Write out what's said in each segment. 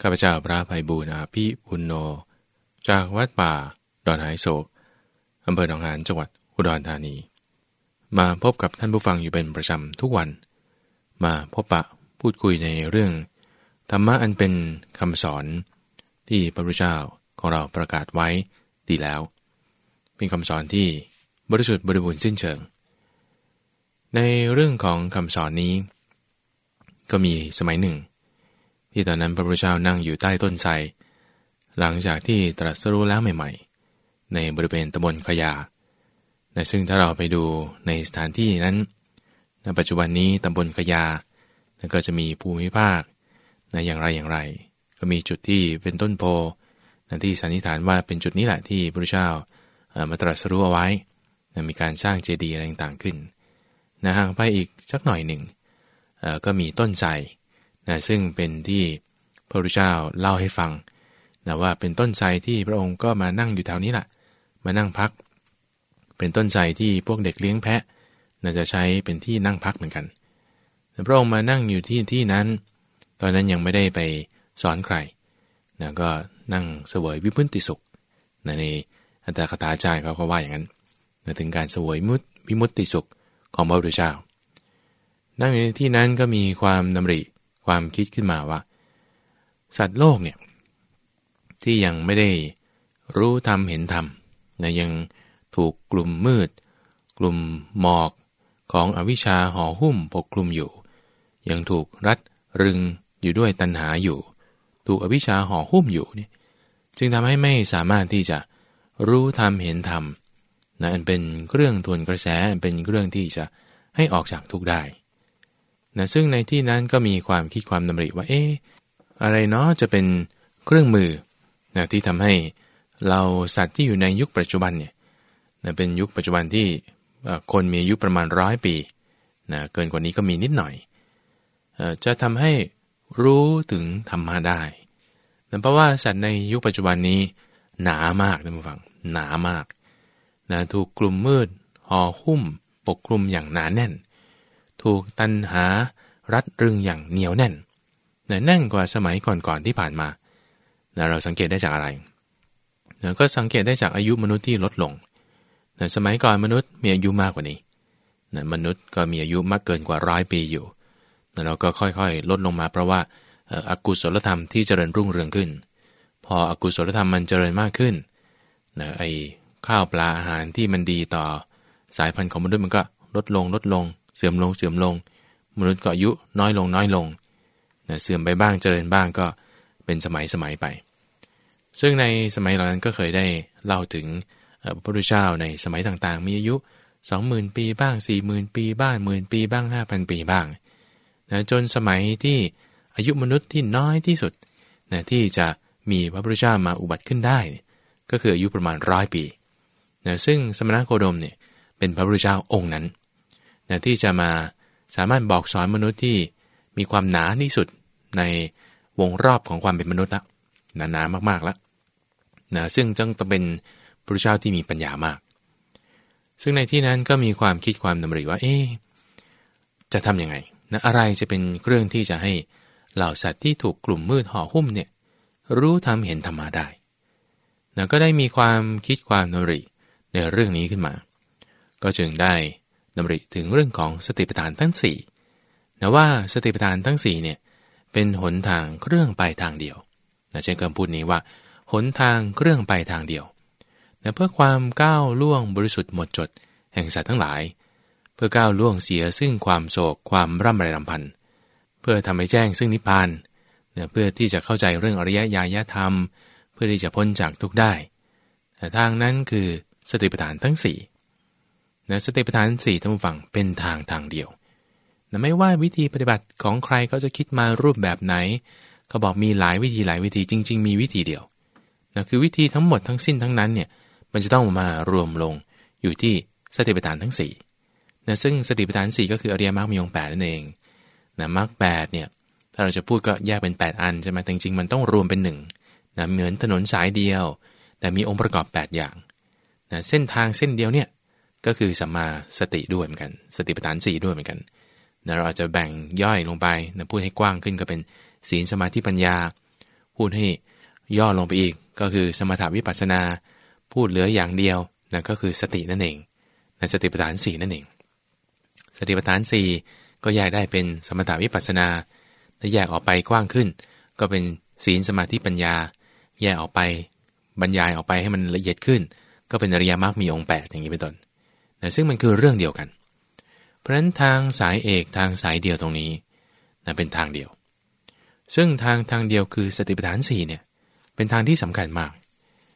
ข้าพเจ้าพระภัยบูรณ์อาภิปุณโญจากวัดป่า ดอนหายโศกอำเภอหนองหานจังหวัดอุดรธานี มาพบกับท่านผู้ฟังอยู่เป็นประจำทุกวัน มาพบปะพูดคุยในเรื่อง ธรรมะอันเป็นคำสอน ที่พระพุทธเจ้าของเราประกาศไว้ดีแล้ว เป็นคำสอนที่บริสุทธิ์บริบูรณ์สิ้นเชิง ในเรื่องของคำสอนนี้ ก็มีสมัยหนึ่ง ที่ตอนนั้นพระพุทธเจ้านั่งอยู่ใต้ต้นไทรหลังจากที่ตรัสรู้แล้วใหม่ๆ ในบริเวณตำบลขยานะซึ่งถ้าเราไปดูในสถานที่นั้นในปัจจุบันนี้ตำบลขยาก็จะมีภูมิภาคนะอย่างไรอย่างไร ก็มีจุดที่เป็นต้นโพนะที่สันนิษฐานว่าเป็นจุดนี้แหละที่พระพุทธเจ้ามาตรัสรู้เอาไว้นะมีการสร้างเจดีย์อะไรต่างๆขึ้นนะห่างไปอีกสักหน่อยหนึ่งก็มีต้นไทร นะซึ่งเป็นที่พระพุทธเจ้าเล่าให้ฟังนะว่าเป็นต้นไทรที่พระองค์ก็มานั่งอยู่แถวนี้แหละมานั่งพัก เป็นต้นไทรที่พวกเด็กเลี้ยงแพะนะจะใช้เป็นที่นั่งพักเหมือนกันแต่พระองค์มานั่งอยู่ที่ที่นั้น ตอนนั้นยังไม่ได้ไปสอนใครนะก็นั่งเสวยวิมุตติสุขนะในอัตถคถาจารย์เขาก็ว่าอย่างนั้นนะถึงการเสวยมุตวิมุตติสุขของพระพุทธเจ้า นั่งอยู่ในที่นั้นก็มีความดำริ ความคิดขึ้นมาว่า สัตว์โลกเนี่ยที่ยังไม่ได้รู้ธรรมเห็นธรรมนะยังถูกกลุ่มมืด กลุ่มหมอกของอวิชชาห่อหุ้มปกคลุมอยู่ ยังถูกรัดรึงอยู่ด้วยตัณหาอยู่ ถูกอวิชชาห่อหุ้มอยู่เนี่ยจึงทำให้ไม่สามารถที่จะรู้ธรรมเห็นธรรมนะอันเป็นเครื่องทวนกระแสเป็นเครื่องที่จะให้ออกจากทุกได้ นะซึ่งในที่นั้นก็มีความคิดความดำริว่าเอ๊ะอะไรเนาะจะเป็นเครื่องมือนะที่ทำให้เราสัตว์ที่อยู่ในยุคปัจจุบันเนี่ยนะเป็นยุคปัจจุบันที่คนมีอายุประมาณร้อยปีนะเกินกว่านี้ก็มีนิดหน่อย จะทำให้รู้ถึงธรรมะได้นะเพราะว่าสัตว์ในยุคปัจจุบันนี้หนามากนะผู้ฟังหนามากนะถูกกลุ่มมืดห่อหุ้ม ปกคลุมอย่างหนาแน่น ถูกตันหารัดรึงอย่างเหนียวแน่นนะแน่นกว่าสมัยก่อนๆที่ผ่านมานะเราสังเกตได้จากอะไรนะก็สังเกตได้จากอายุมนุษย์ที่ลดลงนะสมัยก่อนมนุษย์มีอายุมากกว่านี้นะมนุษย์ก็มีอายุมากเกินกว่าร้อยปีอยู่นะเราก็ค่อยๆ ลดลงมาเพราะว่าอากุศลธรรมที่เจริญรุ่งเรืองขึ้น พออกุศลธรรมมันเจริญมากขึ้นนะไอข้าวปลาอาหารที่มันดีต่อสายพันธุ์ของมนุษย์มันก็ลดลงลดลง เสื่อมลงเสื่อมลง มนุษย์ก็อายุน้อยลงน้อยลงนะเสื่อมไปบ้างเจริญบ้างก็เป็นสมัยสมัยไป ซึ่งในสมัยเหล่านั้นก็เคยได้เล่าถึงพระพุทธเจ้าในสมัยต่างๆ มีอายุ 20,000 ปีบ้าง 40,000 ปีบ้างหมื่นปีบ้าง 5,000 ปีบ้างนะจนสมัยที่อายุมนุษย์ที่น้อยที่สุดนะที่จะมีพระพุทธเจ้ามาอุบัติขึ้นได้ ก็คืออายุประมาณร้อยปีนะซึ่งสมณโคดมเนี่ยเป็นพระพุทธเจ้าองค์นั้น นะที่จะมาสามารถบอกสอนมนุษย์ที่มีความหนาที่สุดในวงรอบของความเป็นมนุษย์ละหนาหนามากๆล้วนะซึ่งจึงต้องเป็นพระเจ้าที่มีปัญญามาก ซึ่งในที่นั้นก็มีความคิดความดำริว่า เอ๊จะทํำยังไงนะอะไรจะเป็นเครื่องที่จะให้เหล่าสัตว์ที่ถูกกลุ่มมืดห่อหุ้มเนี่ยรู้ทำเห็นธรรมะได้นะก็ได้มีความคิดความดำริในเรื่องนี้ขึ้นมา ก็จึงได้ ดำริถึงเรื่องของสติปัฏฐานทั้ง4นะว่าสติปัฏฐานทั้ง4เนี่ยเป็นหนทางเครื่องไปทางเดียวนะเช่นคำพูดนี้ว่า หนทางเครื่องไปทางเดียวนะเพื่อความก้าวล่วงบริสุทธิ์หมดจด แห่งสัตว์ทั้งหลาย เพื่อก้าวล่วงเสียซึ่งความโศกความร่ำไรรำพันเพื่อทำให้แจ้งซึ่งนิพพานนะเพื่อที่จะเข้าใจเรื่องอริยญาณธรรม เพื่อที่จะพ้นจากทุกได้แต่ทางนั้นคือสติปัฏฐานทั้ง4 นะสติปัฏฐานสี่ทั้งฝั่งเป็นทางทางเดียวนะไม่ว่าวิธีปฏิบัติของใครเขาจะคิดมารูปแบบไหน เขาบอกมีหลายวิธีหลายวิธีจริง ๆ มีวิธีเดียวนะคือวิธีทั้งหมดทั้งสิ้นทั้งนั้นเนี่ยมันจะต้องมารวมลงอยู่ที่สติปัฏฐานทั้ง4นะซึ่งสติปัฏฐาน 4 ก็คืออริยมรรคมีองค์8นั่นเองนะมรรคแเนี่ยถ้าเราจะพูดก็แยกเป็น 8 อันใช่ไหมแต่จริงๆมันต้องรวมเป็น1นะเหมือนถนนสายเดียว แต่มีองค์ประกอบ 8 อย่างนะเส้นทางเส้นเดียวเนี่ย ก็คือสัมมาสติด้วยเหมือนกัน สติปัฏฐาน4ด้วยเหมือนกันนะเราอาจจะแบ่งย่อยลงไปนะพูดให้กว้างขึ้นก็เป็นศีลสมาธิปัญญา พูดให้ย่อลงไปอีก ก็คือสมถาวิปัสนา พูดเหลืออย่างเดียวนั่นก็คือสตินั่นเองในสติปัฏฐานสี่นั่นเอง สติปัฏฐานสี่ก็แยกได้เป็นสมถาวิปัสสนาถ้าแยกออกไปกว้างขึ้น ก็เป็นศีลสมาธิปัญญา แยกออกไปบรรยายออกไปให้มันละเอียดขึ้น ก็เป็นอริยมรรคมีองค์8อย่างนี้เป็นต้น นะซึ่งมันคือเรื่องเดียวกัน เพราะฉะนั้นทางสายเอกทางสายเดียวตรงนี้นะเป็นทางเดียว ซึ่งทางทางเดียวคือสติปัฏฐาน4เนี่ยเป็นทางที่สำคัญมาก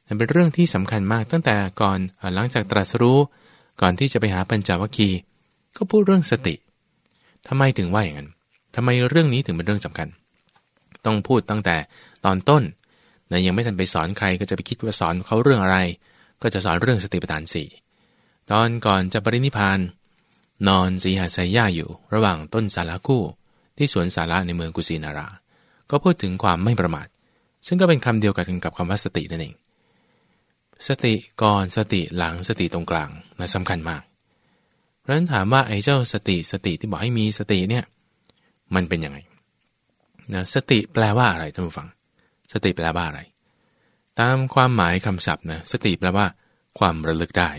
นะเป็นเรื่องที่สำคัญมากตั้งแต่ก่อนหลังจากตรัสรู้ก่อนที่จะไปหาปัญจวัคคีย์ก็พูดเรื่องสติทำไมถึงว่าอย่างนั้นทำไมเรื่องนี้ถึงเป็นเรื่องสำคัญ ต้องพูดตั้งแต่ตอนต้นนะยังไม่ทันไปสอนใครก็จะไปคิดว่าสอนเขาเรื่องอะไร ก็จะสอนเรื่องสติปัฏฐานสี่ ตอนก่อนจะปรินิพาน นอนสีหาไซย่าอยู่ ระหว่างต้นสาราคู่ ที่สวนสาระในเมืองกุสินารา ก็พูดถึงความไม่ประมาท ซึ่งก็เป็นคำเดียวกันกับคำว่าสตินั่นเอง สติก่อนสติหลังสติตรงกลางนะสำคัญมากเพราะฉะนั้นถามว่าไอ้เจ้าสติสติที่บอกให้มีสติเนี่ยมันเป็นยังไงนะสติแปลว่าอะไรท่านผู้ฟัง สติแปลว่าอะไร ตามความหมายคำศัพท์นะสติแปลว่า ความระลึกได้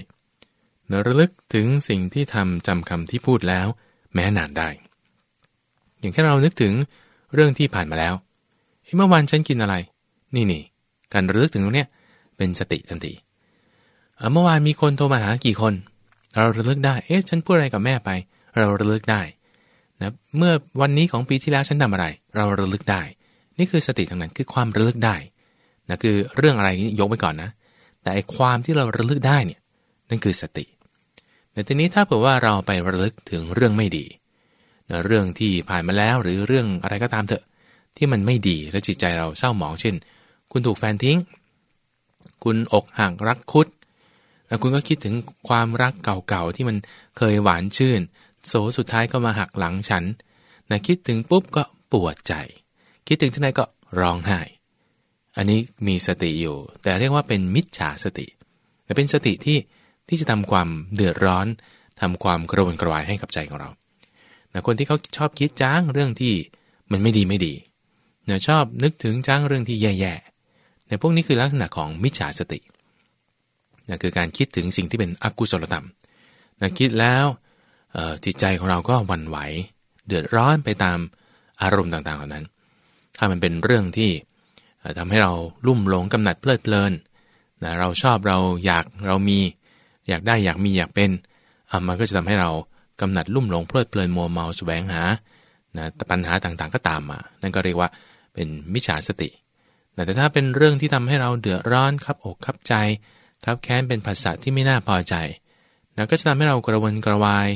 นระลึกถึงสิ่งที่ทำจำคำที่พูดแล้ว แม้นานได้ อย่างแค่เรานึกถึงเรื่องที่ผ่านมาแล้วเมื่อวานฉันกินอะไร นี่นี่การระลึกถึงตรงเนี้ยเป็นสติทันทีเมื่อวานมีคนโทรมาหากี่คน เราระลึกได้ เอ๊ะฉันพูดอะไรกับแม่ไป เราระลึกได้นะเมื่อวันนี้ของปีที่แล้วฉันทำอะไร เราระลึกได้ นี่คือสติทั้งนั้นคือความระลึกได้นะคือเรื่องอะไรนี้ยกไว้ก่อนนะ แต่ไอความที่เราระลึกได้เนี่ยนั่นคือสติ แต่ทีนี้ถ้าเผื่อว่าเราไประลึกถึงเรื่องไม่ดีนะเรื่องที่ผ่านมาแล้วหรือเรื่องอะไรก็ตามเถอะ ที่มันไม่ดีและจิตใจเราเศร้าหมองเช่น คุณถูกแฟนทิ้ง คุณอกหักรักคุดแล้วคุณก็คิดถึงความรักเก่าๆที่มันเคยหวานชื่น โสสุดท้ายก็มาหักหลังฉันนะคิดถึงปุ๊บก็ปวดใจ คิดถึงที่ไหนก็ร้องไห้ อันนี้มีสติอยู่ แต่เรียกว่าเป็นมิจฉาสติแต่เป็นสติที่ ที่จะทำความเดือดร้อนทำความกระวนกระวายให้กับใจของเราแต่คนที่เขาชอบคิดจ้างเรื่องที่มันไม่ดีไม่ดีเนี่ยชอบนึกถึงจ้างเรื่องที่แย่ๆแต่พวกนี้คือลักษณะของมิจฉาสตินะคือการคิดถึงสิ่งที่เป็นอกุศลธรรมนะคิดแล้วจิตใจของเราก็วันไหว เดือดร้อนไปตามอารมณ์ต่างๆเหล่านั้น ถ้ามันเป็นเรื่องที่ทำให้เราลุ่มหลงกำหนัดเพลิดเพลินนะเราชอบเราอยากเรามี อยากได้อยากมีอยากเป็นมันก็จะทำให้เรากำหนัดลุ่มหลงเพลิดเพลินมัวเมาสแสวงหานะปัญหาต่างๆก็ตามมา นั่นก็เรียกว่าเป็นมิจฉาสติแต่ถ้าเป็นเรื่องที่ทำให้เราเดือดร้อนครับอกครับใจครับแค้นเป็นภาษาที่ไม่น่าพอใจนะก็จะทำให้เรากระวนกระวาย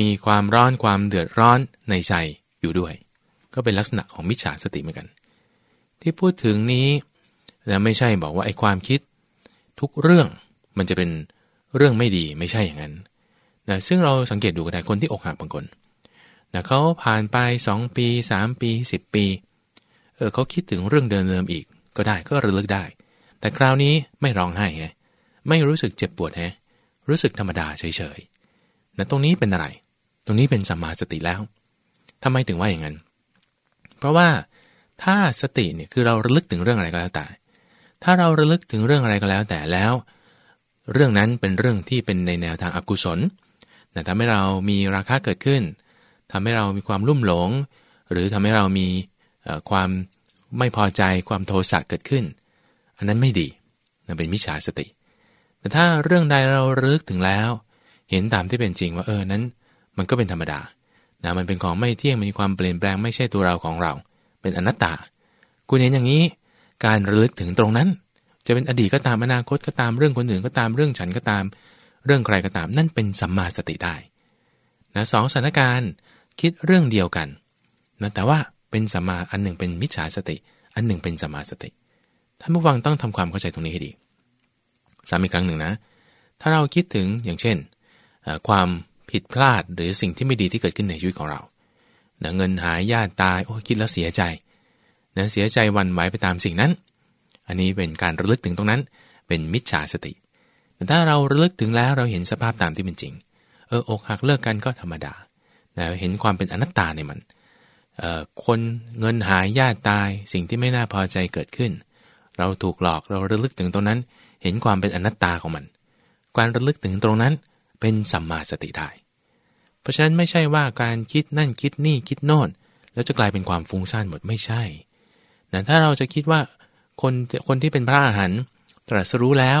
มีความร้อนความเดือดร้อนในใจอยู่ด้วย ก็เป็นลักษณะของมิจฉาสติเหมือนกัน ที่พูดถึงนี้นะไม่ใช่บอกว่าไอ้ความคิด ทุกเรื่องมันจะเป็น เรื่องไม่ดีไม่ใช่อย่างนั้นนะซึ่งเราสังเกตดูก็ได้คนที่อกหักบางคนนะเขาผ่านไป 2 ปี 3 ปี 10 ปีเออเขาคิดถึงเรื่องเดิมๆอีกก็ได้ก็ระลึกได้ แต่คราวนี้ไม่ร้องไห้ไงไม่รู้สึกเจ็บปวดฮะรู้สึกธรรมดาเฉยๆนะตรงนี้เป็นอะไร ตรงนี้เป็นสัมมาสติแล้วทำไมถึงว่าอย่างนั้น เพราะว่าถ้าสติเนี่ยคือเราระลึกถึงเรื่องอะไรก็แล้วแต่ ถ้าเราระลึกถึงเรื่องอะไรก็แล้วแต่แล้ว เรื่องนั้นเป็นเรื่องที่เป็นในแนวทางอากุศลแต่ทำให้เรามีราคะเกิดขึ้นทำให้เรามีความรุ่มหลง หรือทำให้เรามีความไม่พอใจความโทสะเกิดขึ้น อันนั้นไม่ดีนั่นเป็นมิจฉาสติ แต่ถ้าเรื่องใดเรารลึกถึงแล้ว เห็นตามที่เป็นจริงว่าเออนั้น มันก็เป็นธรรมดานะมันเป็นของไม่เที่ยงมีความเปลี่ยนแปลงไม่ใช่ตัวเราของเรา เป็นอนัตตา คุณเห็นอย่างนี้ การระลึกถึงตรงนั้น จะเป็นอดีตก็ตามอนาคตก็ตามเรื่องคนอื่นก็ตามเรื่องฉันก็ตาม เรื่องใครก็ตาม นั่นเป็นสัมมาสติได้นะสองสถานการณ์คิดเรื่องเดียวกันนะแต่ว่าเป็นสัมมาอันหนึ่งเป็นมิจฉาสติ อันหนึ่งเป็นสัมมาสติท่านผู้ฟังต้องทำความเข้าใจตรงนี้ให้ดีซ้ำอีกครั้งหนึ่งนะ ถ้าเราคิดถึงอย่างเช่น ความผิดพลาดหรือสิ่งที่ไม่ดีที่เกิดขึ้นในชีวิตของเราเงินหายญาติตายโอ้คิดแล้วเสียใจนะเสียใจวันไหวไปตามสิ่งนั้น อันนี้เป็นการระลึกถึงตรงนั้น เป็นมิจฉาสติ แต่ถ้าเราระลึกถึงแล้วเราเห็นสภาพตามที่เป็นจริง เอออกหักเลิกกันก็ธรรมดานะเห็นความเป็นอนัตตาในมันคนเงินหายญาติตายสิ่งที่ไม่น่าพอใจเกิดขึ้น เราถูกหลอกเราระลึกถึงตรงนั้น เห็นความเป็นอนัตตาของมัน การระลึกถึงตรงนั้นเป็นสัมมาสติได้ เพราะฉะนั้นไม่ใช่ว่าการคิดนั่นคิดนี่คิดโน่นแล้วจะกลายเป็นความฟุ้งซ่านหมดไม่ใช่นะถ้าเราจะคิดว่า คนคนที่เป็นพระอรหันต์ตรัสรู้แล้ว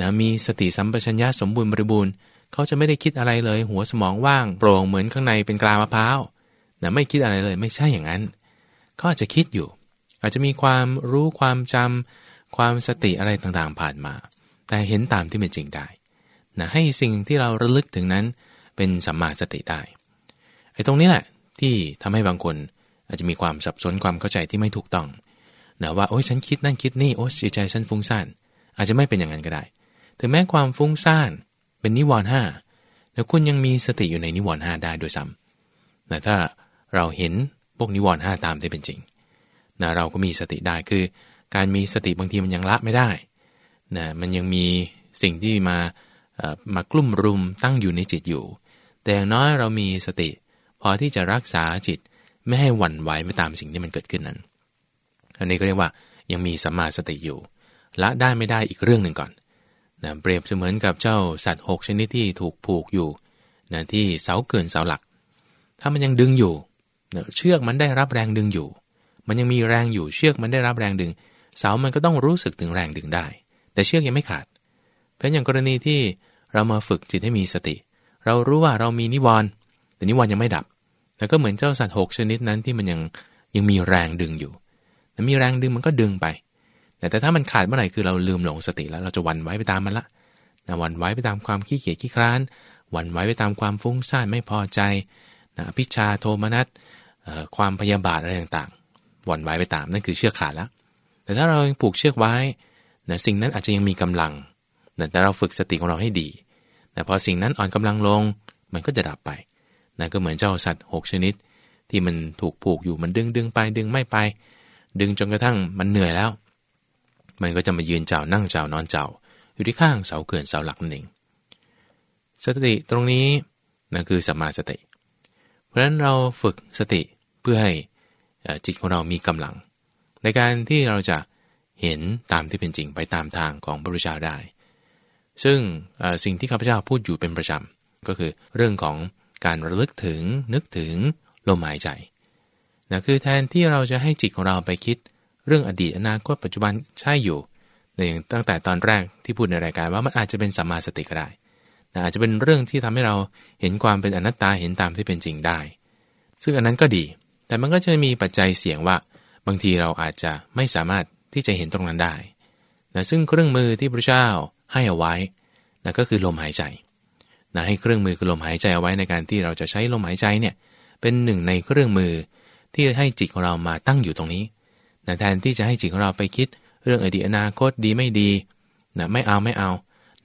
นะมีสติสัมปชัญญะสมบูรณ์บริบูรณ์เขาจะไม่ได้คิดอะไรเลย หัวสมองว่างโปร่งเหมือนข้างในเป็นกลามะพร้าวนะไม่คิดอะไรเลยไม่ใช่อย่างนั้นก็อาจจะคิดอยู่ อาจจะมีความรู้ความจำความสติอะไรต่างๆผ่านมา แต่เห็นตามที่เป็นจริงได้นะให้สิ่งที่เราระลึกถึงนั้น เป็นสัมมาสติได้ไอ้ตรงนี้แหละที่ทำให้บางคนอาจจะมีความสับสนความเข้าใจที่ไม่ถูกต้อง นะว่าโอ้ยฉันคิดนั่นคิดนี่โอ้จิตใจฉันฟุ้งซ่านอาจจะไม่เป็นอย่างนั้นก็ได้ ถึงแม้ความฟุ้งซ่านเป็นนิวรณ์ห้าแล้วคุณยังมีสติอยู่ในนิวรณ์ห้าได้ด้วยซ้ำแต่ถ้าเราเห็นพวกนิวรณ์ห้าตามที่เป็นจริงนะเราก็มีสติได้คือ การมีสติบางทีมันยังละไม่ได้นะมันยังมีสิ่งที่มามากลุ่มรุมตั้งอยู่ในจิตอยู่ แต่อย่างน้อยเรามีสติ พอที่จะรักษาจิตไม่ให้หวั่นไหวไปตามสิ่งที่มันเกิดขึ้นนั้น อันนี้ก็เรียกว่ายังมีสัมมาสติอยู่ ละได้ไม่ได้อีกเรื่องหนึ่งก่อนนะเปรียบเสมือนกับเจ้าสัตว์ 6 ชนิดที่ถูกผูกอยู่นะที่เสาเกินเสาหลัก ถ้ามันยังดึงอยู่นะเชือกมันได้รับแรงดึงอยู่ มันยังมีแรงอยู่เชือกมันได้รับแรงดึง เสามันก็ต้องรู้สึกถึงแรงดึงได้ แต่เชือกยังไม่ขาด เพราะอย่างกรณีที่เรามาฝึกจิตให้มีสติ เรารู้ว่าเรามีนิวรณ์แต่นิวรณ์ยังไม่ดับ แต่ก็เหมือนเจ้าสัตว์หกชนิดนั้นที่มันยังยังมีแรงดึงอยู่ มีแรงดึงมันก็ดึงไป แต่ถ้ามันขาดเมื่อไหร่คือเราลืมหลงสติแล้วเราจะวันไว้ไปตามมันละนะวันไว้ไปตามความขี้เกียจขี้คร้าน วันไว้ไปตามความฟุ้งซ่านไม่พอใจนะพิชาโทมนัสความพยาบาทอะไรต่างๆ วันไว้ไปตามนั่นคือเชือกขาดแล้ว แต่ถ้าเราผูกเชือกไว้นะสิ่งนั้นอาจจะยังมีกำลังแต่เราฝึกสติของเราให้ดีแต่พอสิ่งนั้นอ่อนกำลังลงมันก็จะดับไปนะก็เหมือนเจ้าสัตว์ 6 ชนิด ที่มันถูกผูกอยู่มันดึงดึงไปดึงไม่ไป ดึงจนกระทั่งมันเหนื่อยแล้ว มันก็จะมายืนเจ้านั่งเจ้านอนเจ้า อยู่ที่ข้างเสาเขื่อนเสาหลักนั่นเองสติตรงนี้นั่นคือสัมมาสติ เพราะฉะนั้นเราฝึกสติเพื่อให้จิตของเรามีกำลัง ในการที่เราจะเห็นตามที่เป็นจริงไปตามทางของพระพุทธเจ้าได้ ซึ่งสิ่งที่ข้าพเจ้าพูดอยู่เป็นประจำก็คือเรื่องของการระลึกถึงนึกถึงลมหายใจ นะคือแทนที่เราจะให้จิตของเราไปคิด เรื่องอดีตอนาคตปัจจุบันใช่อยู่ในอย่างตั้งแต่ตอนแรกที่พูดในรายการว่ามันอาจจะเป็นสัมมาสติก็ได้นะอาจจะเป็นเรื่องที่ทำให้เราเห็นความเป็นอนัตตาเห็นตามที่เป็นจริงได้ ซึ่งอันนั้นก็ดี แต่มันก็จะมีปัจจัยเสี่ยงว่า บางทีเราอาจจะไม่สามารถที่จะเห็นตรงนั้นได้นะซึ่งเครื่องมือที่พระเจ้าให้เอาไว้นะก็คือลมหายใจนะให้เครื่องมือคือลมหายใจเอาไว้ในการที่เราจะใช้ลมหายใจเนี่ยเป็นหนึ่งในเครื่องมือ ที่ให้จิตของเรามาตั้งอยู่ตรงนี้นะแทนที่จะให้จิตของเราไปคิดเรื่องอดีตอนาคตดีไม่ดีนะไม่เอาไม่เอา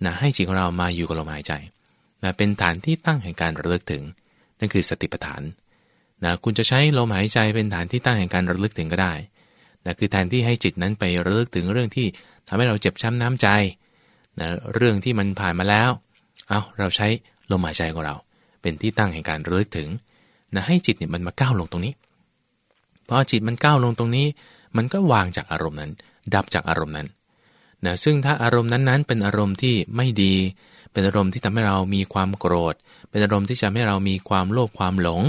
นะให้จิตของเรามาอยู่กับลมหายใจนะเป็นฐานที่ตั้งแห่งการระลึกถึง นั่นคือสติปัฏฐานนะคุณจะใช้ลมหายใจเป็นฐานที่ตั้งแห่งการระลึกถึงก็ได้นะคือแทนที่ให้จิตนั้นไประลึกถึงเรื่องที่ทำให้เราเจ็บช้ำน้ำใจนะเรื่องที่มันผ่านมาแล้ว เอาเราใช้ลมหายใจของเรา เป็นที่ตั้งแห่งการระลึกถึงนะให้จิตเนี่ยมันมาก้าวลงตรงนี้ อจิตมันก้าวลงตรงนี้ มันก็วางจากอารมณ์นั้น ดับจากอารมณ์นั้นนะซึ่งถ้าอารมณ์นั้นๆ เป็นอารมณ์ที่ไม่ดี เป็นอารมณ์ที่ทำให้เรามีความโกรธ เป็นอารมณ์ที่จะให้เรามีความโลภความหลง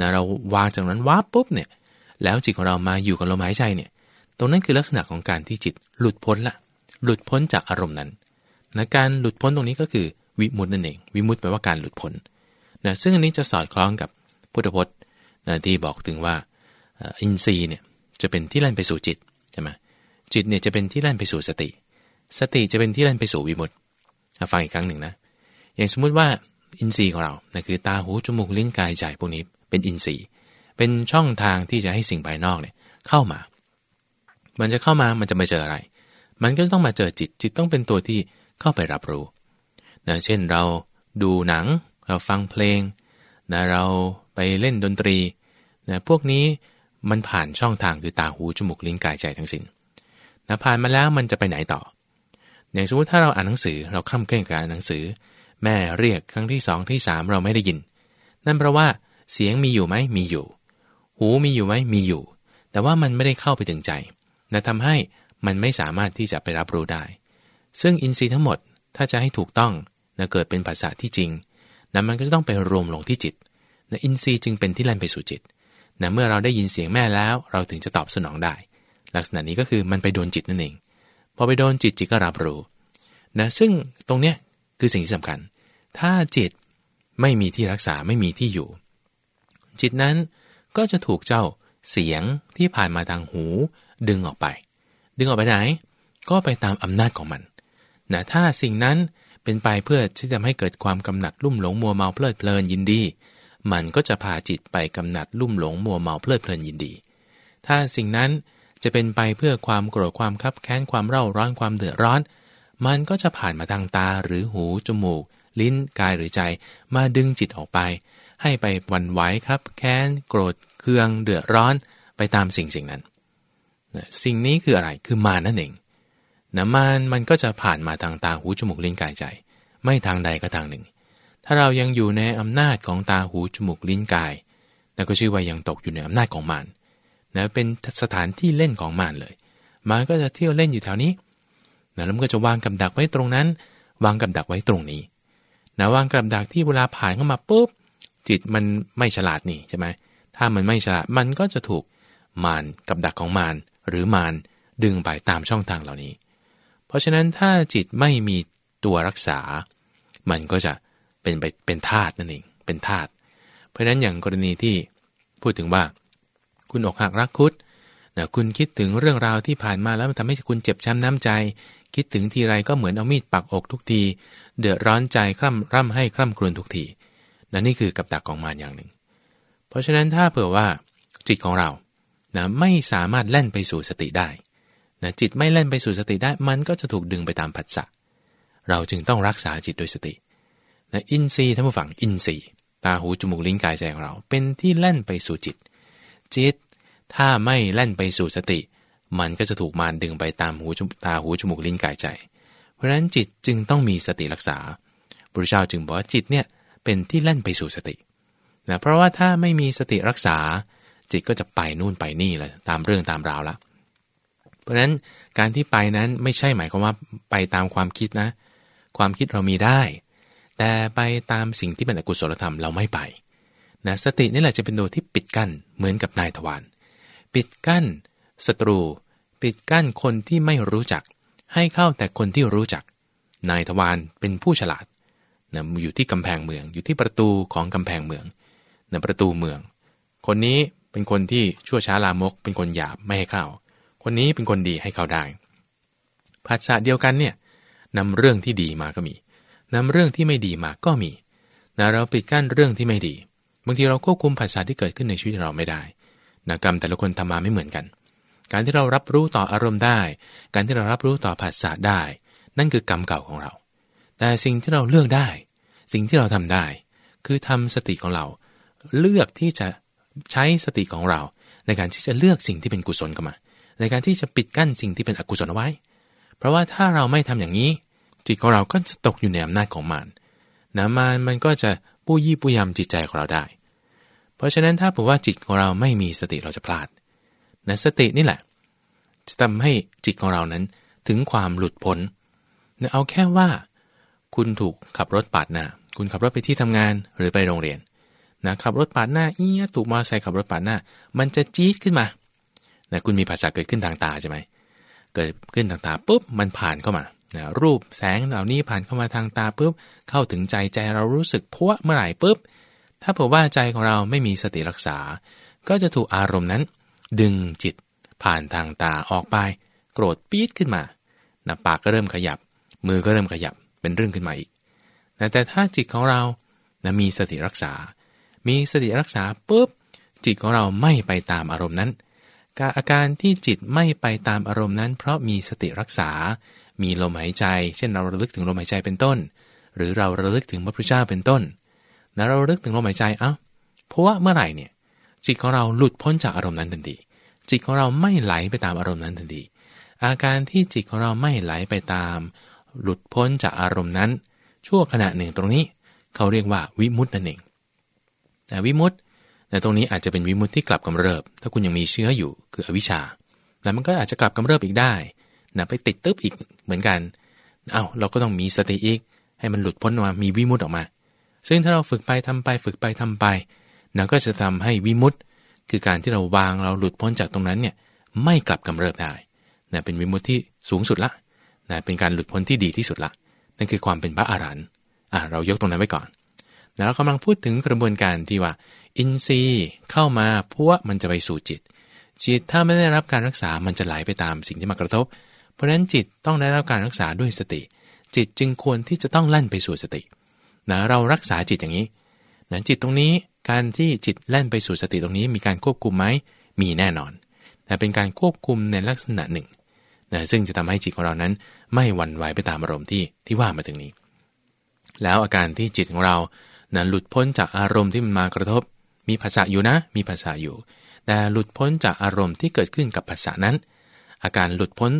นะเราวางจากนั้นวับปุ๊บเนี่ย แล้วจิตของเรามาอยู่กับลมหายใจเนี่ย ตรงนั้นคือลักษณะของการที่จิตหลุดพ้นละหลุดพ้นจากอารมณ์นั้นนะการหลุดพ้นตรงนี้ก็คือวิมุตต์นั่นเอง วิมุตต์แปลว่าการหลุดพ้นนะซึ่งอันนี้จะสอดคล้องกับพุทธพจน์นะที่บอกถึงว่า อินทรีย์เนี่ยจะเป็นที่แล่นไปสู่จิตใช่ไหมจิตเนี่ยจะเป็นที่แล่นไปสู่สติ สติจะเป็นที่แล่นไปสู่วิมุตต์ฟังอีกครั้งหนึ่งนะอย่างสมมุติว่าอินทรีย์ของเรานะคือตาหูจมูกลิ้นกายใจพวกนี้เป็นอินทรีย์ เป็นช่องทางที่จะให้สิ่งภายนอกเนี่ยเข้ามา มันจะเข้ามามันจะมาเจออะไร มันก็ต้องมาเจอจิตจิตต้องเป็นตัวที่เข้าไปรับรู้นะเช่นเราดูหนัง เราฟังเพลงนะเราไปเล่นดนตรีนะพวกนี้ มันผ่านช่องทางคือตาหูจมูกลิ้นกายใจทั้งสิน้นนะผ่านมาแล้วมันจะไปไหนต่อ อย่างสมมติถ้าเราอ่านหนังสือเราคล่ำเคร่งกับอ่านหนังสือ แม่เรียกครั้งที่สองที่สามเราไม่ได้ยิน นั่นเพราะว่าเสียงมีอยู่ไหมมีอยู่ หูมีอยู่ไหมมีอยู่ แต่ว่ามันไม่ได้เข้าไปถึงใจนะทำให้มันไม่สามารถที่จะไปรับรู้ได้ ซึ่งอินทรีย์ทั้งหมดถ้าจะให้ถูกต้องนะเกิดเป็นภาษาที่จริงนะมันก็จะต้องไปรวมลงที่จิตนะอินทรีย์จึงเป็นที่แล่นไปสู่จิต นะเมื่อเราได้ยินเสียงแม่แล้ว เราถึงจะตอบสนองได้ ลักษณะนี้ก็คือมันไปโดนจิตนั่นเอง พอไปโดนจิตจิตก็รับรู้นะซึ่งตรงเนี้ยคือสิ่งที่สำคัญ ถ้าจิตไม่มีที่รักษาไม่มีที่อยู่ จิตนั้นก็จะถูกเจ้าเสียงที่ผ่านมาทางหู ดึงออกไป ดึงออกไปไหน ก็ไปตามอำนาจของมันนะถ้าสิ่งนั้นเป็นไปเพื่อที่จะให้เกิดความกำหนัดลุ่มหลงมัวเมาเพลิดเพลินยินดี มันก็จะพาจิตไปกำหนัดลุ่มหลงมัวเมาเพลิดเพลินยินดี ถ้าสิ่งนั้นจะเป็นไปเพื่อความโกรธความคับแค้นความเร่าร้อนความเดือดร้อน มันก็จะผ่านมาทางตาหรือหูจมูก ลิ้นกายหรือใจ มาดึงจิตออกไป ให้ไปวันไหวครับ แค้น โกรธเคือง เดือดร้อนไปตามสิ่งสิ่งนั้น สิ่งนี้คืออะไรคือมานั่นเองนะมานมันก็จะผ่านมาทางตาหูจมูกลิ้นกายใจ ไม่ทางใดก็ทางหนึ่ง ถ้าเรายังอยู่ในอำนาจของตาหูจมูกลิ้นกาย นั่นก็ชื่อว่ายังตกอยู่ในอำนาจของมานนะเป็นสถานที่เล่นของมานเลยมานก็จะเที่ยวเล่นอยู่แถวนี้นะแล้วมันก็จะวางกับดักไว้ตรงนั้น วางกับดักไว้ตรงนี้นะวางกับดักที่เวลาผ่านเข้ามาปุ๊บจิตมันไม่ฉลาดนี่ใช่ไหมถ้ามันไม่ฉลาดมันก็จะถูกมานกับดักของมานหรือมานดึงไปตามช่องทางเหล่านี้ เพราะฉะนั้นถ้าจิตไม่มีตัวรักษา มันก็จะ เป็นไปเป็นธาตุนั่นเอง เป็นธาตุ เพราะฉะนั้นอย่างกรณีที่พูดถึงว่า คุณอกหักรักคุดนะคุณคิดถึงเรื่องราวที่ผ่านมาแล้วมันทำให้คุณเจ็บช้ำน้ำใจ คิดถึงทีไรก็เหมือนเอามีดปักอกทุกที เดือดร้อนใจคร่ำร่ำให้คร่ำครวญทุกทีนั่นนี่คือกับดักของมารอย่างหนึ่ง เพราะฉะนั้นถ้าเผื่อว่าจิตของเรานะไม่สามารถแล่นไปสู่สติได้นะจิตไม่เล่นไปสู่สติได้มันก็จะถูกดึงไปตามผัสสะเราจึงต้องรักษาจิตโดยสติ นะอินทรีย์ท่านผู้ฟังอินทรีย์ ตาหูจมูกลิ้นกายใจของเรา เป็นที่เล่นไปสู่จิต จิต ถ้าไม่เล่นไปสู่สติ มันก็จะถูกมารดึงไปตามหูตาหูจมูกลิ้นกายใจ เพราะฉะนั้นจิตจึงต้องมีสติรักษาพระเจ้าจึงบอกว่าจิตเนี่ยเป็นที่เล่นไปสู่สตินะเพราะว่าถ้าไม่มีสติรักษา จิตก็จะไปนู่นไปนี่เลยตามเรื่องตามราวละเพราะฉะนั้นการที่ไปนั้นไม่ใช่หมายความว่าไปตามความคิดนะ ความคิดเรามีได้ แต่ไปตามสิ่งที่เป็นอกุศลธรรมเราไม่ไปนะสตินี่แหละจะเป็นตัวที่ปิดกั้นเหมือนกับนายทวารปิดกั้นศัตรู ปิดกั้นคนที่ไม่รู้จัก ให้เข้าแต่คนที่รู้จัก นายทวารเป็นผู้ฉลาดนะอยู่ที่กำแพงเมือง อยู่ที่ประตูของกำแพงเมืองนะประตูเมือง คนนี้เป็นคนที่ชั่วช้าลามก เป็นคนหยาบไม่ให้เข้า คนนี้เป็นคนดีให้เขาได้ภาษาเดียวกันเนี่ยนำเรื่องที่ดีมาก็มี นำเรื่องที่ไม่ดีมาก็มีนะเราปิดกั้นเรื่องที่ไม่ดี บางทีเราควบคุมภาษาที่เกิดขึ้นในชีวิตเราไม่ได้นะกรรมแต่ละคนทำมาไม่เหมือนกัน การที่เรารับรู้ต่ออารมณ์ได้ การที่เรารับรู้ต่อภาษาได้ นั่นคือกรรมเก่าของเรา แต่สิ่งที่เราเลือกได้ สิ่งที่เราทำได้ คือทำสติของเรา เลือกที่จะใช้สติของเรา ในการที่จะเลือกสิ่งที่เป็นกุศลเข้ามา ในการที่จะปิดกั้นสิ่งที่เป็นอกุศลไว้ เพราะว่าถ้าเราไม่ทำอย่างนี้ จิตของเราก็จะตกอยู่ในอำนาจของมารนะมารมันก็จะปู้ยี่ปู้ยำจิตใจของเราได้ เพราะฉะนั้นถ้าบอกว่าจิตของเราไม่มีสติเราจะพลาดนะสตินี่แหละ จะทำให้จิตของเรานั้นถึงความหลุดพ้นนะเอาแค่ว่า คุณถูกขับรถปาดหน้า คุณขับรถไปที่ทำงานหรือไปโรงเรียนนะขับรถปาดหน้าอีถูกมอเตอร์ไซค์ขับรถปาดหน้า มันจะจี๊ดขึ้นมานะคุณมีภาษาเกิดขึ้นทางตาใช่ไหมเกิดขึ้นทางตาปุ๊บมันผ่านเข้ามานะรูปแสงเหล่านี้ผ่านเข้ามาทางตาปุ๊บเข้าถึงใจใจเรารู้สึกพวเมื่อไหร่ปุ๊บ ถ้าเผื่อว่าใจของเราไม่มีสติรักษา ก็จะถูกอารมณ์นั้น ดึงจิตผ่านทางตาออกไป โกรธปี๊ดขึ้นมานะปากก็เริ่มขยับ มือก็เริ่มขยับเป็นเรื่องขึ้นมาอีกนะแต่ถ้าจิตของเรานะมีสติรักษา มีสติรักษาปุ๊บจิตของเราไม่ไปตามอารมณ์นั้น การอาการที่จิตไม่ไปตามอารมณ์นั้น เพราะมีสติรักษา มีลมหายใจ เช่นเราระลึกถึงลมหายใจเป็นต้น หรือเราระลึกถึงพระพุทธเจ้าเป็นต้นนะเราระลึกถึงลมหายใจ เอ้าเพราะว่าเมื่อไหร่เนี่ยจิตของเราหลุดพ้นจากอารมณ์นั้นทันที จิตของเราไม่ไหลไปตามอารมณ์นั้นทันที อาการที่จิตของเราไม่ไหลไปตาม หลุดพ้นจากอารมณ์นั้น ชั่วขณะหนึ่งตรงนี้ เขาเรียกว่าวิมุตต์นั่นเอง แต่วิมุตต์แต่ตรงนี้อาจจะเป็นวิมุตที่กลับกำเริบ ถ้าคุณยังมีเชื้ออยู่คืออวิชชาแต่มันก็อาจจะกลับกำเริบอีกได้ นะไปติดตึ๊บอีกเหมือนกัน เอา้าเราก็ต้องมีสติอีก ให้มันหลุดพ้นมา มีวิมุตออกมา ซึ่งถ้าเราฝึกไปทำไปฝึกไปทำไปนะก็จะทำให้วิมุตคือการที่เราวางเราหลุดพ้นจากตรงนั้นเนี่ยไม่กลับกำเริบได้นะเป็นวิมุตที่สูงสุดละนะเป็นการหลุดพ้นที่ดีที่สุดละนั่นคือความเป็นพระอารหันต์อะเรายกตรงนั้นไว้ก่อนแล้วเรากำลังพูดถึงกระบวนการที่ว่า อินทรีย์เข้ามาพวกมันจะไปสู่จิต จิตถ้าไม่ได้รับการรักษามันจะไหลไปตามสิ่งที่มากระทบ เพราะฉะนั้นจิตต้องได้รับการรักษาด้วยสติ จิตจึงควรที่จะต้องลั่นไปสู่สตินะเรารักษาจิตอย่างนี้นะจิตตรงนี้การที่จิตแล่นไปสู่สติตรงนี้มีการควบคุมไหมมีแน่นอน แต่เป็นการควบคุมในลักษณะหนึ่งนะซึ่งจะทำให้จิตของเรานั้น ไม่หวั่นไหวไปตามอารมณ์ที่ที่ว่ามาถึงนี้ แล้วอาการที่จิตของเรานะหลุดพ้นจากอารมณ์ที่มันมากระทบ มีภาษาอยู่นะ มีภาษาอยู่ แต่หลุดพ้นจากอารมณ์ที่เกิดขึ้นกับภาษานั้น อาการหลุดพ้น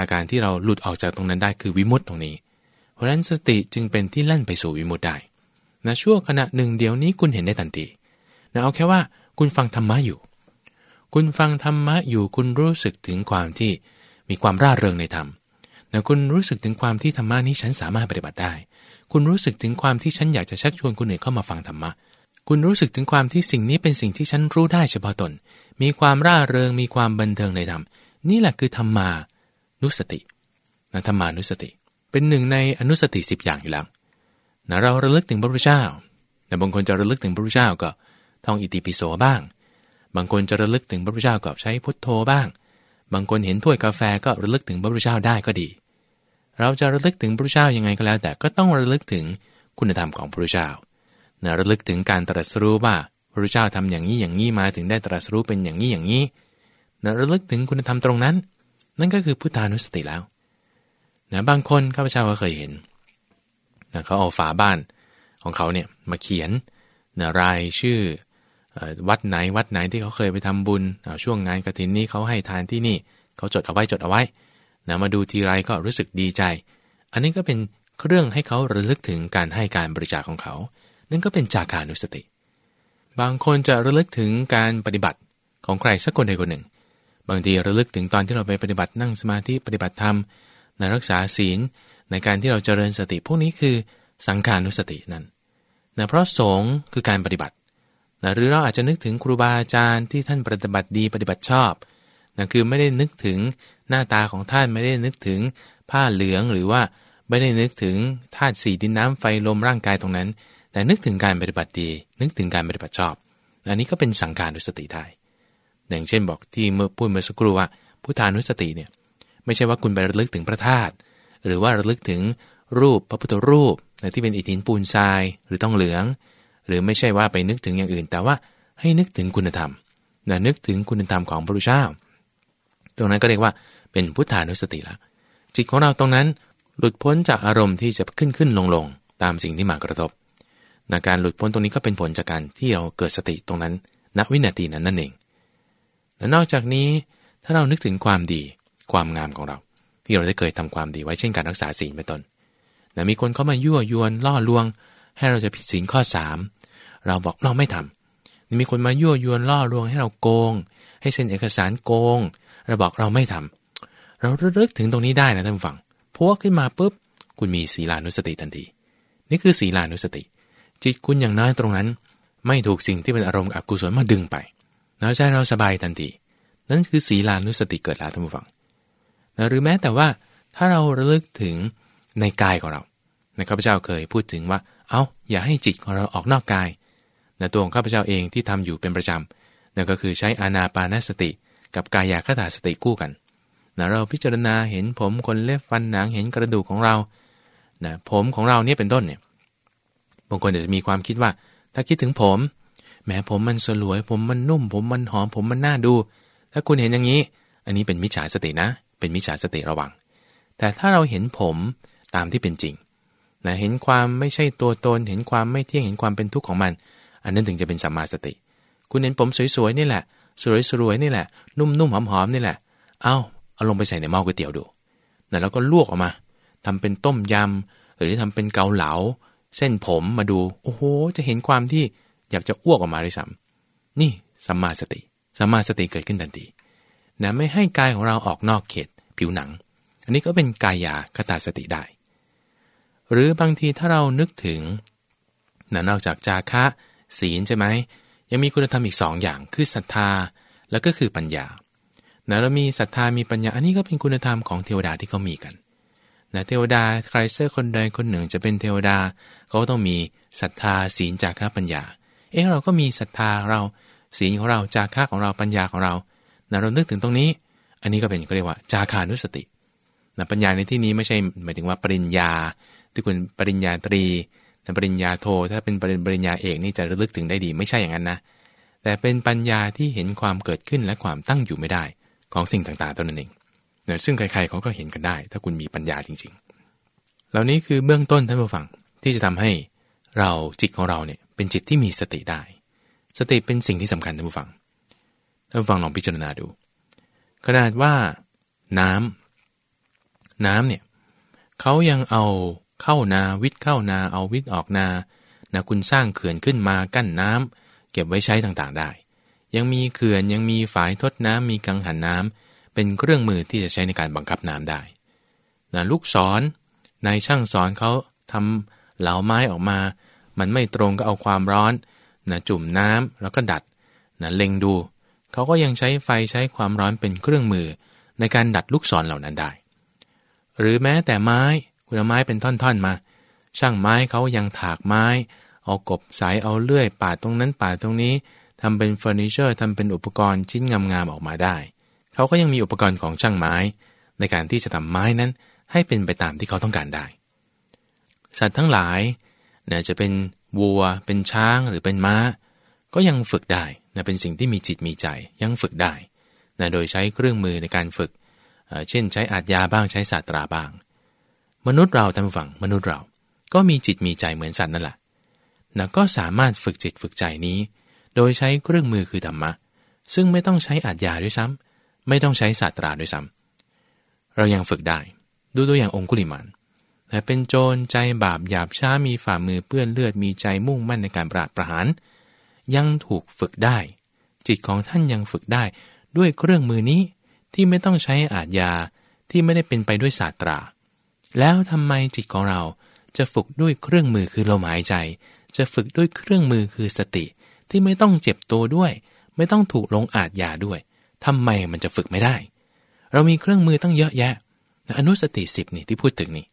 อาการที่เราหลุดออกจากตรงนั้นได้คือวิมุตต์ตรงนี้ เพราะฉะนั้นสติจึงเป็นที่เล่นไปสู่วิมุตต์ได้นะช่วงขณะหนึ่งเดียวนี้คุณเห็นได้ทันทีนะเอาแค่ว่าคุณฟังธรรมะอยู่ คุณฟังธรรมะอยู่คุณรู้สึกถึงความที่มีความร่าเริงในธรรมนะคุณรู้สึกถึงความที่ธรรมะนี้ฉันสามารถปฏิบัติได้ คุณรู้สึกถึงความที่ฉันอยากจะชักชวนคนอื่นเข้ามาฟังธรรมะ คุณรู้สึกถึงความที่สิ่งนี้เป็นสิ่งที่ฉันรู้ได้เฉพาะตน มีความร่าเริงมีความบันเทิงในธรรม นี่แหละคือธรรมา นุสตินะธรรมานุสติ เป็นหนึ่งในอนุสติสิบอย่างอยู่แล้วนะเราระลึกถึงพระพุทธเจ้าแต่บางคนจะระลึกถึงพระพุทธเจ้าก็ท่องอิติปิโสบ้าง บางคนจะระลึกถึงพระพุทธเจ้าก็ใช้พุทโธบ้าง บางคนเห็นถ้วยกาแฟก็ระลึกถึงพระพุทธเจ้าได้ก็ดี เราจะระลึกถึงพระพุทธเจ้ายังไงก็แล้ว แต่ก็ต้องระลึกถึงคุณธรรมของพระพุทธเจ้านะระลึกถึงการตรัสรู้ว่าพระพุทธเจ้าทำอย่างนี้อย่างนี้มาถึงได้ตรัสรู้เป็นอย่างนี้อย่างนี้นะระลึกถึงคุณธรรมตรงนั้น นั่นก็คือพุทธานุสติแล้วนะบางคนข้าพเจ้าก็เคยเห็นนะเขาเอาฝาบ้านของเขาเนี่ยมาเขียนนะรายชื่อวัดไหนวัดไหนที่เขาเคยไปทำบุญช่วงงานกระถินนี้เขาให้ทานที่นี่เขาจดเอาไว้จดเอาไว้นะมาดูทีไรก็รู้สึกดีใจ อันนี้ก็เป็นเครื่องให้เขาระลึกถึงการให้การบริจาคของเขา นั่นก็เป็นจากานุสติ บางคนจะระลึกถึงการปฏิบัติของใครสักคนใดคนหนึ่ง บางทีระลึกถึงตอนที่เราไปปฏิบัตินั่งสมาธิปฏิบัติธรรมในรักษาศีล ในการที่เราเจริญสติพวกนี้คือสังขานุสตินั่นนะเพราะสงคือการปฏิบัตินะหรือเราอาจจะนึกถึงครูบาอาจารย์ที่ท่านปฏิบัติดีปฏิบัติชอบนะคือไม่ได้นึกถึงหน้าตาของท่านไม่ได้นึกถึงผ้าเหลืองหรือว่าไม่ได้นึกถึงธาตุสี่ดินน้ำไฟลมร่างกายตรงนั้น แต่นึกถึงการปฏิบัติดี นึกถึงการปฏิบัติชอบ อันนี้ก็เป็นสังการนุสติได้ อย่างเช่นบอกที่เมื่อพูดเมื่อสักครู่ว่าพุทธานุสติเนี่ยไม่ใช่ว่าคุณไประลึกถึงพระธาตุหรือว่าระลึกถึงรูปพระพุทธรูปที่เป็นอิฐหินปูนทรายหรือต้องเหลือง หรือไม่ใช่ว่าไปนึกถึงอย่างอื่น แต่ว่าให้นึกถึงคุณธรรมนะนึกถึงคุณธรรมของพระพุทธเจ้าตรงนั้นก็เรียกว่าเป็นพุทธานุสติละจิตของเราตรงนั้นหลุดพ้นจากอารมณ์ที่จะขึ้นขึ้นลงลงตามสิ่งที่มากระทบนะการหลุดพ้นตรงนี้ก็เป็นผลจากการที่เราเกิดสติตรงนั้น ณวินาทีนั้นนั่นเอง และนอกจากนี้ถ้าเรานึกถึงความดีความงามของเรา ที่เราได้เคยทำความดีไว้เช่นการรักษาศีลเป็นต้นแต่มีคนเข้ามายั่วยวนล่อลวง ให้เราจะผิดศีลข้อ 3 เราบอกเราไม่ทำมีคนมายั่วยวนล่อลวงให้เราโกง ให้เซ็นเอกสารโกง เราบอกเราไม่ทำเราเลิกถึงตรงนี้ได้นะท่านฟังพวกขึ้นมาปุ๊บคุณมีศีลานุสติทันที นี่คือศีลานุสติ จิตคุณอย่างน้อยตรงนั้น ไม่ถูกสิ่งที่เป็นอารมณ์อกุศลมาดึงไป แล้วใจเราสบายทันที นั่นคือศีลานุสติเกิดแล้วท่านผู้ฟังหรือแม้แต่ว่าถ้าเราระลึกถึงในกายของเราในข้าพเจ้าเคยพูดถึงว่า เอา้าอย่าให้จิตของเราออกนอกกายในตัวของข้าพเจ้าเองที่ทำอยู่เป็นประจำนั่นก็คือใช้อานาปานสติ กับกายาคตาสติคู่กันนะเราพิจารณาเห็นผมขนเล็บฟันหนังเห็นกระดูกของเรานะผมของเราเนี่ยเป็นต้นเนี่ยบางคนอาจจะมีความคิดว่า ถ้าคิดถึงผม แม้ผมมันสลวย ผมมันนุ่ม ผมมันหอม ผมมันน่าดู ถ้าคุณเห็นอย่างนี้ อันนี้เป็นมิจฉาสตินะ เป็นมิจฉาสติระวัง แต่ถ้าเราเห็นผมตามที่เป็นจริงนะเห็นความไม่ใช่ตัวตน เห็นความไม่เที่ยง เห็นความเป็นทุกข์ของมัน อันนั้นถึงจะเป็นสัมมาสติ คุณเห็นผมสวยๆนี่แหละ สวยๆนี่แหละ นุ่มๆหอมๆนี่แหละ เอาเอาลงไปใส่ในหม้อก๋วยเตี๋ยวดูนะแล้วก็ลวกออกมาทำเป็นต้มยำหรือทำเป็นเกาเหลา เส้นผมมาดู โอ้โห จะเห็นความที่ อยากจะอ้วกออกมาด้วยซ้ำนี่สัมมาสติสัมมาสติเกิดขึ้นทันทีนะไม่ให้กายของเราออกนอกเขตผิวหนัง อันนี้ก็เป็นกายาคตาสติได้ หรือบางทีถ้าเรานึกถึงนะนอกจากจาคะศีลใช่ไหมยังมีคุณธรรมอีกสองอย่างคือศรัทธาแล้วก็คือปัญญานะเรามีศรัทธามีปัญญา อันนี้ก็เป็นคุณธรรมของเทวดาที่เขามีกันนะเทวดาใครเซอร์คนใดคนหนึ่งจะเป็นเทวดาเขาต้องมีศรัทธาศีลจาคะปัญญา เอ๊ะเราก็มีศรัทธาเราศีลของเราจาคะของเราปัญญาของเรานะเรานึกถึงตรงนี้ อันนี้ก็เป็นก็เรียกว่าจาคานุสตินะปัญญาในที่นี้ไม่ใช่หมายถึงว่าปริญญา ที่คุณปริญญาตรีแต่ปริญญาโท ถ้าเป็นปริญปริญญาเอกนี่จะระลึกถึงได้ดี ไม่ใช่อย่างนั้นนะ แต่เป็นปัญญาที่เห็นความเกิดขึ้นและความตั้งอยู่ไม่ได้ของสิ่งต่างๆเท่านั้นเองเนี่ยซึ่งใครๆเขาก็เห็นกันได้ ถ้าคุณมีปัญญาจริง ๆ เหล่านี้คือเบื้องต้นท่านผู้ฟังที่จะทำให้เราจิตของเราเนี่ย เป็นจิตที่มีสติได้ สติเป็นสิ่งที่สำคัญท่านผู้ฟังท่านผู้ฟังลองพิจารณาดู ขนาดว่าน้ำน้ำเนี่ยเขายังเอาเข้านาวิทย์เข้านาเอาวิทย์ออกนานะคุณสร้างเขื่อนขึ้นมากั้นน้ำเก็บไว้ใช้ต่างๆได้ ยังมีเขื่อนยังมีฝายทดน้ำมีกังหันน้ำเป็นเครื่องมือที่จะใช้ในการบังคับน้ำได้นะลูกศรนายช่างสอนเขาทำเหลาไม้ออกมา มันไม่ตรงก็เอาความร้อนนะจุ่มน้ำแล้วก็ดัดนะเล็งดู เขาก็ยังใช้ไฟใช้ความร้อนเป็นเครื่องมือ ในการดัดลูกศรเหล่านั้นได้ หรือแม้แต่ไม้คุณไม้เป็นท่อนๆมา ช่างไม้เขายังถากไม้ เอากบสายเอาเลื่อยปาดตรงนั้นปาดตรงนี้ทำเป็นเฟอร์นิเจอร์ทำเป็นอุปกรณ์ชิ้นงามๆออกมาได้ เขาก็ยังมีอุปกรณ์ของช่างไม้ ในการที่จะทำไม้นั้นให้เป็นไปตามที่เขาต้องการได้ สัตว์ทั้งหลาย นี่ยจะเป็นวัวเป็นช้างหรือเป็นม้า ก็ยังฝึกได้นะเป็นสิ่งที่มีจิตมีใจยังฝึกได้นะโดยใช้เครื่องมือในการฝึก เช่นใช้อาจยาบ้างใช้ศาสตราบ้าง มนุษย์เราท่านผู้ฟังมนุษย์เรา ก็มีจิตมีใจเหมือนสัตว์นั่นแหละนะก็สามารถฝึกจิตฝึกใจนี้ โดยใช้เครื่องมือคือธรรมะ ซึ่งไม่ต้องใช้อาจยาด้วยซ้ำไม่ต้องใช้ศาสตราด้วยซ้ำเรายังฝึกได้ ดูตัวอย่างองคุลิมาน แต่เป็นโจรใจบาปหยาบช้ามีฝ่ามือเปื้อนเลือดมีใจมุ่งมั่นในการปราดประหาร ยังถูกฝึกได้ จิตของท่านยังฝึกได้ ด้วยเครื่องมือนี้ที่ไม่ต้องใช้อาจยาที่ไม่ได้เป็นไปด้วยศาสตรา แล้วทำไมจิตของเราจะฝึกด้วยเครื่องมือคือลมหายใจ จะฝึกด้วยเครื่องมือคือสติ ที่ไม่ต้องเจ็บตัวด้วย ไม่ต้องถูกลงอาจยาด้วยทำไมมันจะฝึกไม่ได้ เรามีเครื่องมือตั้งเยอะแยะอนุสติสิบนี่ที่พูดถึงนี่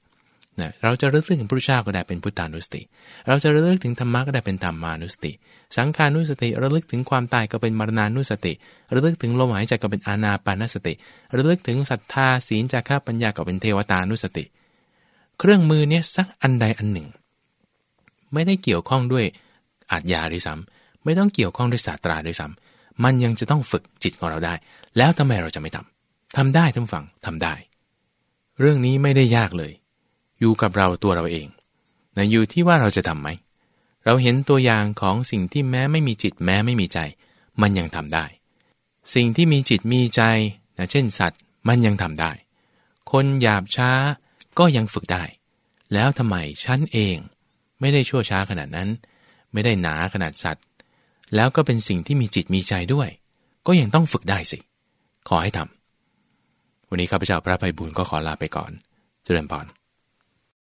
นะเราจะระลึกถึงพระเจ้าก็ได้เป็นพุทธานุสติ เราจะระลึกถึงธรรมะก็ได้เป็นธรรมานุสติ สังขานุสติระลึกถึงความตายก็เป็นมรณานุสติ ระลึกถึงลมหายใจก็เป็นอานาปานสติ ระลึกถึงศรัทธาศีลจาระปัญญาก็เป็นเทวตานุสติ เครื่องมือเนี้ยสักอันใดอันหนึ่ง ไม่ได้เกี่ยวข้องด้วยอาจยาด้วยซ้ำไม่ต้องเกี่ยวข้องด้วยศาสตราด้วยซ้ำมันยังจะต้องฝึกจิตของเราได้ แล้วทำไมเราจะไม่ทำทำได้ท่านฟังทำได้ เรื่องนี้ไม่ได้ยากเลย อยู่กับเราตัวเราเองนะอยู่ที่ว่าเราจะทํำไหม เราเห็นตัวอย่างของสิ่งที่แม้ไม่มีจิตแม้ไม่มีใจ มันยังทำได้ สิ่งที่มีจิตมีใจนะเช่นสัตว์มันยังทำได้ คนหยาบช้าก็ยังฝึกได้ แล้วทำไมฉันเอง ไม่ได้ชั่วช้าขนาดนั้น ไม่ได้หนาขนาดสัตว์ แล้วก็เป็นสิ่งที่มีจิตมีใจด้วย ก็ยังต้องฝึกได้สิ ขอให้ทำวันนี้ข้าพเจ้าพระภัยบุญก็ขอลาไปก่อน เจริญพร